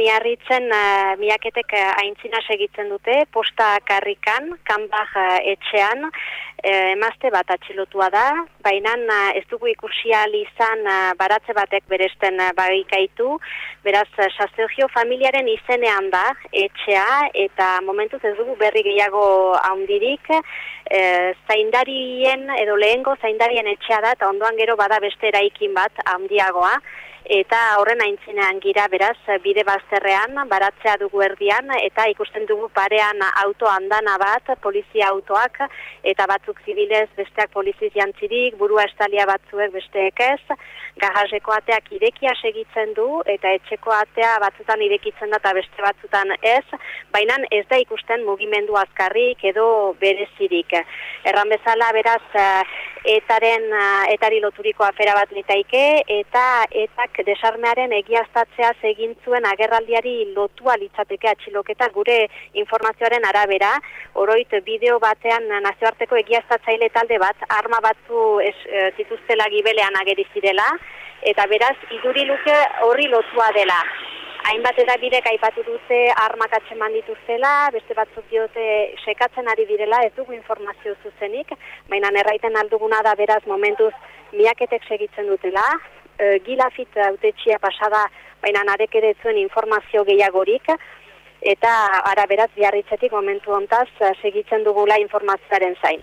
miarritzen uh, miaketek uh, aintzina segitzen dute, posta karrikan, kanbar uh, etxean, uh, emazte bat atxilotua da, baina uh, ez dugu ikusial izan uh, baratze batek beresten uh, bagikaitu, beraz, uh, familiaren izenean da, etxea, eta momentuz ez dugu berri gehiago haundirik, uh, zaindarien, edo lehengo zaindarien etxea da, eta ondoan gero bada beste eraikin bat handiagoa, eta horren aintzinean gira beraz bide bazterrean baratzea dugu erdian eta ikusten dugu parean auto andana bat polizia autoak eta batzuk zibilez besteak poliziz jantzirik burua estalia batzuek besteek ez. Gajazeko ateak irekia segitzen du eta etxeko atea batzutan irekitzen da eta beste batzutan ez. Baina ez da ikusten mugimendu azkarrik edo berezirik. Erran bezala beraz etaren etari loturiko afera bat nitaike eta etak desarmearen egiaztatzea egin zuen agerraldiari lotua litzateke atxiloketa gure informazioaren arabera, oroit bideo batean nazioarteko egiaztatzaile talde bat, arma batzu ez, e, zituztela gibelean ageri zirela, eta beraz, iduri luke horri lotua dela. Hainbat eta bidek aipatu dute armak atxeman dituztela, beste batzuk diote sekatzen ari direla, ez dugu informazio zuzenik, baina erraiten alduguna da beraz momentuz miaketek segitzen dutela, uh, gilafit autetxia pasada, baina narek ere zuen informazio gehiagorik, eta ara beraz biarritzetik momentu ontaz segitzen dugula informazioaren zain.